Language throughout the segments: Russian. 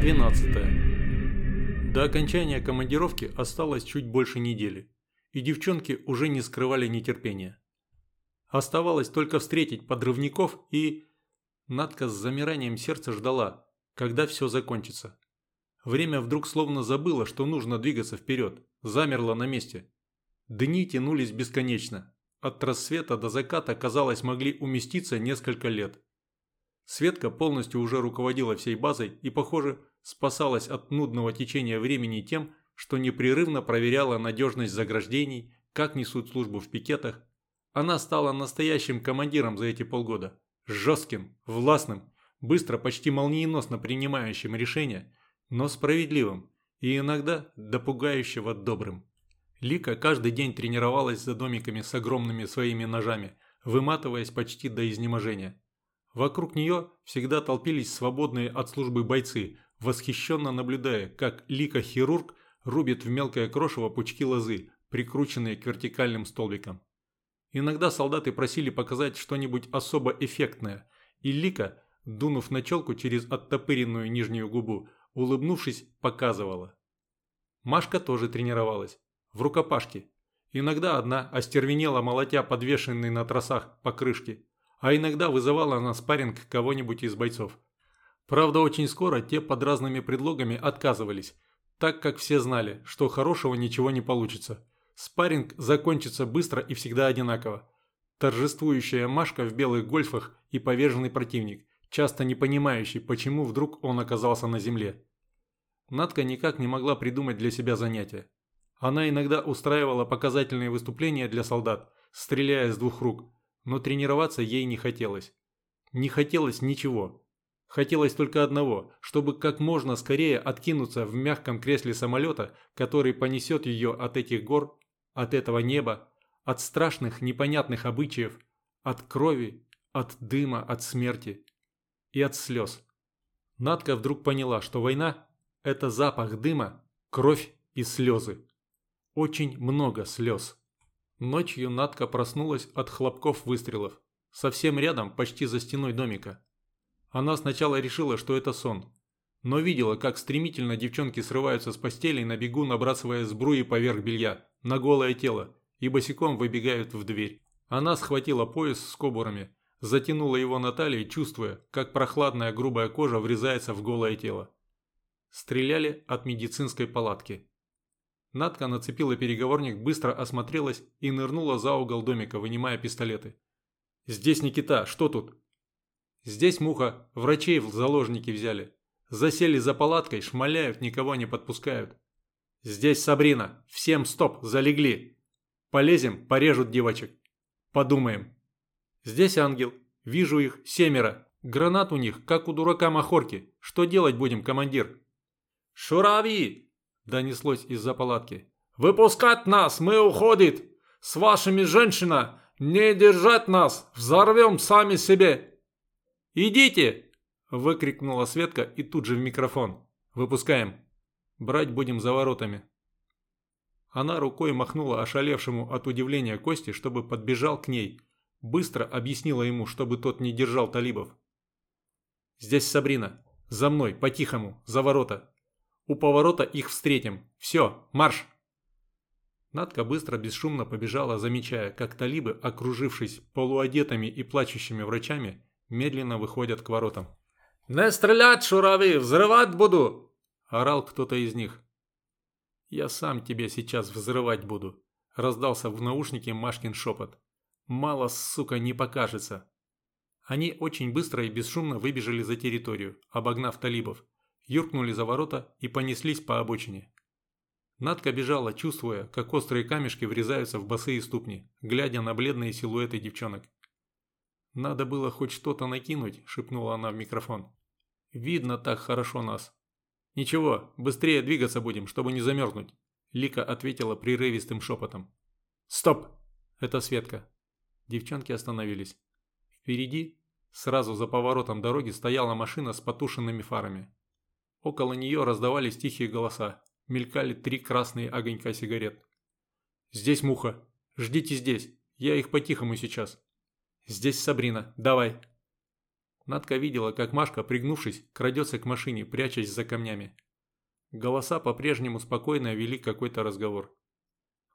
Глава 12. До окончания командировки осталось чуть больше недели, и девчонки уже не скрывали нетерпения. Оставалось только встретить подрывников и... Надка с замиранием сердца ждала, когда все закончится. Время вдруг словно забыло, что нужно двигаться вперед, замерло на месте. Дни тянулись бесконечно. От рассвета до заката, казалось, могли уместиться несколько лет. Светка полностью уже руководила всей базой и, похоже, спасалась от нудного течения времени тем, что непрерывно проверяла надежность заграждений, как несут службу в пикетах. Она стала настоящим командиром за эти полгода. Жестким, властным, быстро, почти молниеносно принимающим решения, но справедливым и иногда допугающего добрым. Лика каждый день тренировалась за домиками с огромными своими ножами, выматываясь почти до изнеможения. Вокруг нее всегда толпились свободные от службы бойцы, восхищенно наблюдая, как Лика-хирург рубит в мелкое крошево пучки лозы, прикрученные к вертикальным столбикам. Иногда солдаты просили показать что-нибудь особо эффектное, и Лика, дунув на челку через оттопыренную нижнюю губу, улыбнувшись, показывала. Машка тоже тренировалась. В рукопашке. Иногда одна остервенела молотя подвешенный на тросах покрышки а иногда вызывала на спарринг кого-нибудь из бойцов. Правда, очень скоро те под разными предлогами отказывались, так как все знали, что хорошего ничего не получится. Спарринг закончится быстро и всегда одинаково. Торжествующая Машка в белых гольфах и поверженный противник, часто не понимающий, почему вдруг он оказался на земле. Надка никак не могла придумать для себя занятия. Она иногда устраивала показательные выступления для солдат, стреляя с двух рук – но тренироваться ей не хотелось. Не хотелось ничего. Хотелось только одного, чтобы как можно скорее откинуться в мягком кресле самолета, который понесет ее от этих гор, от этого неба, от страшных непонятных обычаев, от крови, от дыма, от смерти и от слез. Надка вдруг поняла, что война – это запах дыма, кровь и слезы. Очень много слез. Ночью Надка проснулась от хлопков выстрелов. Совсем рядом, почти за стеной домика. Она сначала решила, что это сон. Но видела, как стремительно девчонки срываются с постели на бегу, набрасывая сбруи поверх белья, на голое тело, и босиком выбегают в дверь. Она схватила пояс с кобурами, затянула его на талии, чувствуя, как прохладная грубая кожа врезается в голое тело. Стреляли от медицинской палатки. Надка нацепила переговорник, быстро осмотрелась и нырнула за угол домика, вынимая пистолеты. «Здесь Никита, что тут?» «Здесь Муха, врачей в заложники взяли. Засели за палаткой, шмаляют, никого не подпускают. Здесь Сабрина, всем стоп, залегли. Полезем, порежут девочек. Подумаем. Здесь Ангел, вижу их, семеро. Гранат у них, как у дурака Махорки. Что делать будем, командир?» «Шурави!» донеслось из-за палатки. «Выпускать нас! Мы уходит! С вашими женщина! Не держать нас! Взорвем сами себе!» «Идите!» – выкрикнула Светка и тут же в микрофон. «Выпускаем! Брать будем за воротами!» Она рукой махнула ошалевшему от удивления Кости, чтобы подбежал к ней. Быстро объяснила ему, чтобы тот не держал талибов. «Здесь Сабрина. За мной, по-тихому, за ворота. У поворота их встретим. Все, марш!» Надка быстро, бесшумно побежала, замечая, как талибы, окружившись полуодетыми и плачущими врачами, медленно выходят к воротам. «Не стрелять, шурави! Взрывать буду!» – орал кто-то из них. «Я сам тебя сейчас взрывать буду», – раздался в наушнике Машкин шепот. «Мало, сука, не покажется». Они очень быстро и бесшумно выбежали за территорию, обогнав талибов юркнули за ворота и понеслись по обочине. Надка бежала, чувствуя, как острые камешки врезаются в босые ступни, глядя на бледные силуэты девчонок. «Надо было хоть что-то накинуть», – шепнула она в микрофон. «Видно так хорошо нас». «Ничего, быстрее двигаться будем, чтобы не замерзнуть», – Лика ответила прерывистым шепотом. «Стоп!» – это Светка. Девчонки остановились. Впереди, сразу за поворотом дороги, стояла машина с потушенными фарами. Около нее раздавались тихие голоса, мелькали три красные огонька сигарет. «Здесь Муха. Ждите здесь. Я их по-тихому сейчас. Здесь Сабрина. Давай». Надка видела, как Машка, пригнувшись, крадется к машине, прячась за камнями. Голоса по-прежнему спокойно вели какой-то разговор.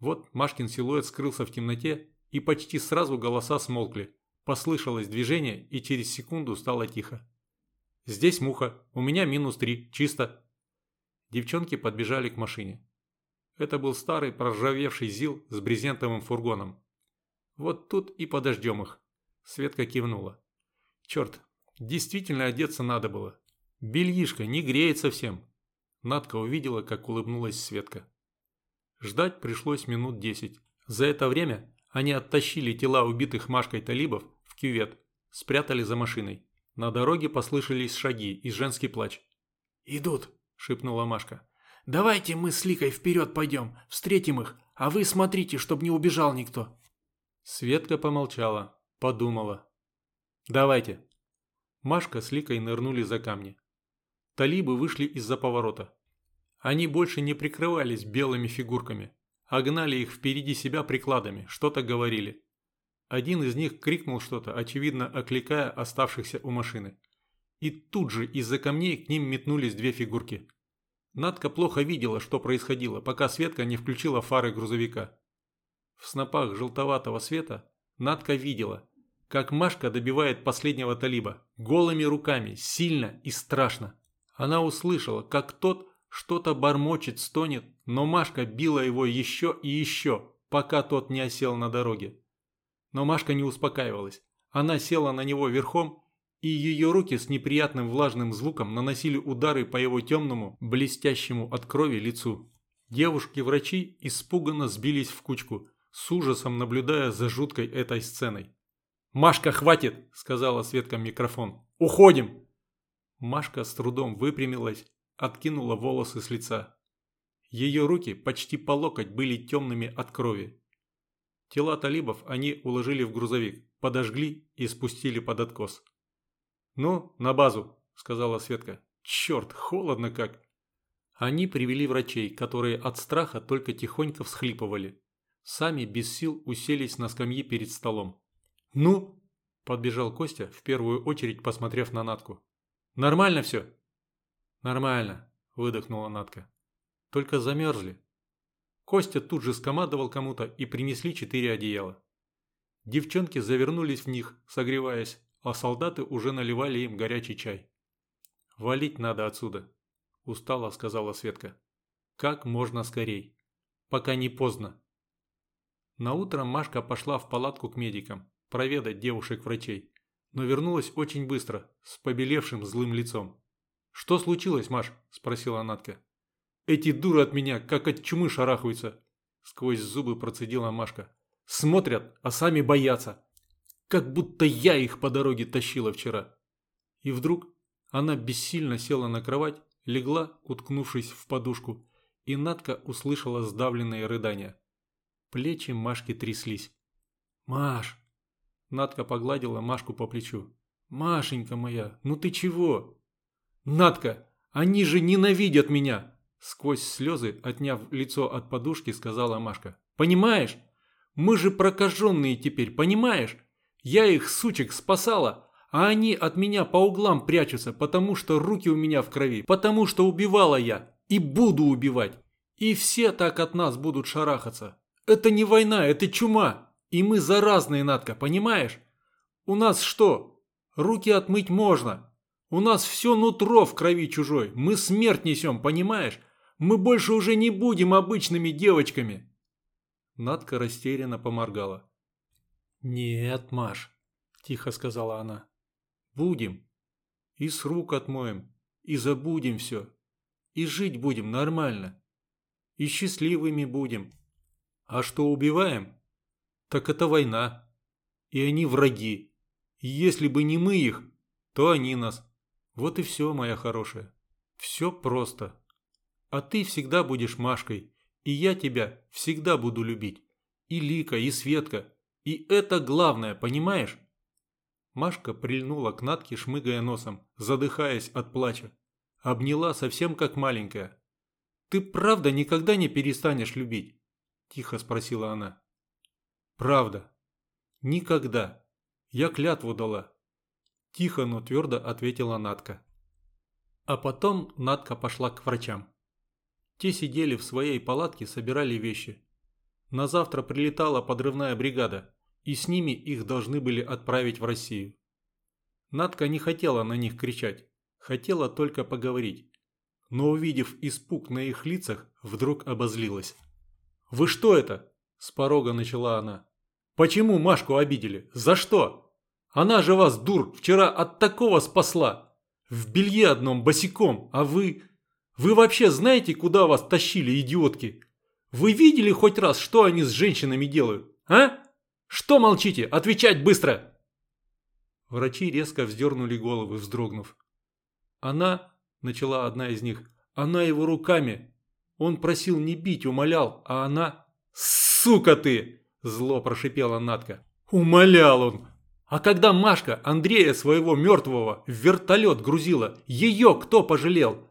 Вот Машкин силуэт скрылся в темноте, и почти сразу голоса смолкли. Послышалось движение, и через секунду стало тихо. «Здесь муха, у меня минус три, чисто». Девчонки подбежали к машине. Это был старый проржавевший ЗИЛ с брезентовым фургоном. «Вот тут и подождем их», – Светка кивнула. «Черт, действительно одеться надо было. Бельишко не греет совсем». Надка увидела, как улыбнулась Светка. Ждать пришлось минут десять. За это время они оттащили тела убитых Машкой талибов в кювет, спрятали за машиной. На дороге послышались шаги и женский плач. «Идут», – шепнула Машка. «Давайте мы с Ликой вперед пойдем, встретим их, а вы смотрите, чтобы не убежал никто». Светка помолчала, подумала. «Давайте». Машка с Ликой нырнули за камни. Талибы вышли из-за поворота. Они больше не прикрывались белыми фигурками, а гнали их впереди себя прикладами, что-то говорили. Один из них крикнул что-то, очевидно окликая оставшихся у машины. И тут же из-за камней к ним метнулись две фигурки. Надка плохо видела, что происходило, пока Светка не включила фары грузовика. В снопах желтоватого света Надка видела, как Машка добивает последнего талиба, голыми руками, сильно и страшно. Она услышала, как тот что-то бормочет, стонет, но Машка била его еще и еще, пока тот не осел на дороге. Но Машка не успокаивалась. Она села на него верхом, и ее руки с неприятным влажным звуком наносили удары по его темному, блестящему от крови лицу. Девушки-врачи испуганно сбились в кучку, с ужасом наблюдая за жуткой этой сценой. «Машка, хватит!» – сказала Светка микрофон. «Уходим!» Машка с трудом выпрямилась, откинула волосы с лица. Ее руки почти по локоть были темными от крови. Тела талибов они уложили в грузовик, подожгли и спустили под откос. «Ну, на базу», – сказала Светка. «Черт, холодно как!» Они привели врачей, которые от страха только тихонько всхлипывали. Сами без сил уселись на скамьи перед столом. «Ну?» – подбежал Костя, в первую очередь посмотрев на Натку. «Нормально все?» «Нормально», – выдохнула Натка. «Только замерзли. Костя тут же скомандовал кому-то и принесли четыре одеяла. Девчонки завернулись в них, согреваясь, а солдаты уже наливали им горячий чай. «Валить надо отсюда», – устало сказала Светка. «Как можно скорей. Пока не поздно». Наутро Машка пошла в палатку к медикам, проведать девушек-врачей, но вернулась очень быстро, с побелевшим злым лицом. «Что случилось, Маш?» – спросила Натка. Эти дуры от меня, как от чумы шарахаются. Сквозь зубы процедила Машка. Смотрят, а сами боятся. Как будто я их по дороге тащила вчера. И вдруг она бессильно села на кровать, легла, уткнувшись в подушку, и Надка услышала сдавленные рыдания. Плечи Машки тряслись. «Маш!» Надка погладила Машку по плечу. «Машенька моя, ну ты чего?» «Надка, они же ненавидят меня!» Сквозь слезы, отняв лицо от подушки, сказала Машка. «Понимаешь? Мы же прокаженные теперь, понимаешь? Я их, сучек, спасала, а они от меня по углам прячутся, потому что руки у меня в крови, потому что убивала я и буду убивать. И все так от нас будут шарахаться. Это не война, это чума. И мы заразные, Надка, понимаешь? У нас что? Руки отмыть можно. У нас все нутро в крови чужой. Мы смерть несем, понимаешь? Мы больше уже не будем обычными девочками!» Надка растерянно поморгала. «Нет, Маш», – тихо сказала она. «Будем. И с рук отмоем, и забудем все. И жить будем нормально. И счастливыми будем. А что убиваем? Так это война. И они враги. И если бы не мы их, то они нас. Вот и все, моя хорошая. Все просто». А ты всегда будешь Машкой, и я тебя всегда буду любить. И Лика, и Светка. И это главное, понимаешь?» Машка прильнула к Натке, шмыгая носом, задыхаясь от плача. Обняла совсем как маленькая. «Ты правда никогда не перестанешь любить?» – тихо спросила она. «Правда. Никогда. Я клятву дала. Тихо, но твердо ответила Натка. А потом Натка пошла к врачам. Те сидели в своей палатке, собирали вещи. На завтра прилетала подрывная бригада, и с ними их должны были отправить в Россию. Натка не хотела на них кричать, хотела только поговорить. Но увидев испуг на их лицах, вдруг обозлилась. «Вы что это?» – с порога начала она. «Почему Машку обидели? За что? Она же вас, дур, вчера от такого спасла. В белье одном, босиком, а вы... Вы вообще знаете, куда вас тащили, идиотки? Вы видели хоть раз, что они с женщинами делают, а? Что молчите? Отвечать быстро!» Врачи резко вздернули головы, вздрогнув. «Она...» – начала одна из них. «Она его руками. Он просил не бить, умолял, а она...» «Сука ты!» – зло прошипела Натка. «Умолял он! А когда Машка Андрея своего мертвого в вертолет грузила, ее кто пожалел?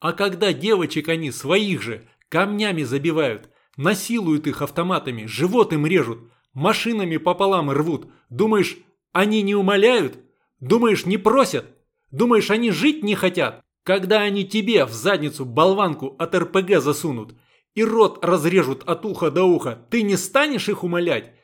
А когда девочек они своих же камнями забивают, насилуют их автоматами, живот им режут, машинами пополам рвут, думаешь, они не умоляют? Думаешь, не просят? Думаешь, они жить не хотят? Когда они тебе в задницу болванку от РПГ засунут и рот разрежут от уха до уха, ты не станешь их умолять?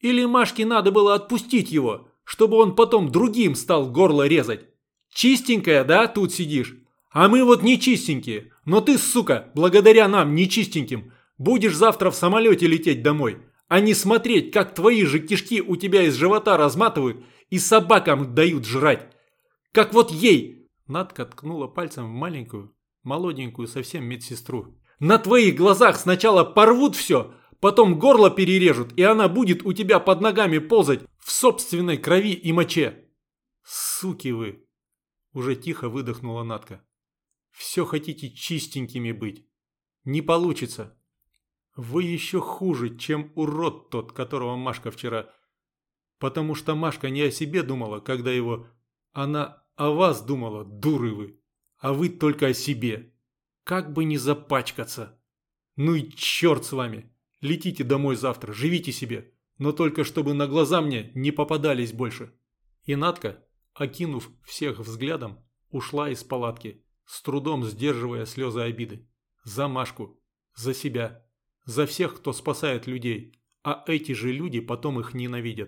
Или Машке надо было отпустить его, чтобы он потом другим стал горло резать? Чистенькая, да, тут сидишь? А мы вот не чистенькие. Но ты, сука, благодаря нам, нечистеньким, будешь завтра в самолете лететь домой, а не смотреть, как твои же кишки у тебя из живота разматывают и собакам дают жрать. Как вот ей!» Надка ткнула пальцем в маленькую, молоденькую совсем медсестру. «На твоих глазах сначала порвут все, Потом горло перережут, и она будет у тебя под ногами ползать в собственной крови и моче. Суки вы! Уже тихо выдохнула Натка. Все хотите чистенькими быть. Не получится. Вы еще хуже, чем урод тот, которого Машка вчера... Потому что Машка не о себе думала, когда его... Она о вас думала, дуры вы. А вы только о себе. Как бы не запачкаться. Ну и черт с вами. Летите домой завтра, живите себе, но только чтобы на глаза мне не попадались больше». И Надка, окинув всех взглядом, ушла из палатки, с трудом сдерживая слезы обиды. За Машку, за себя, за всех, кто спасает людей, а эти же люди потом их ненавидят.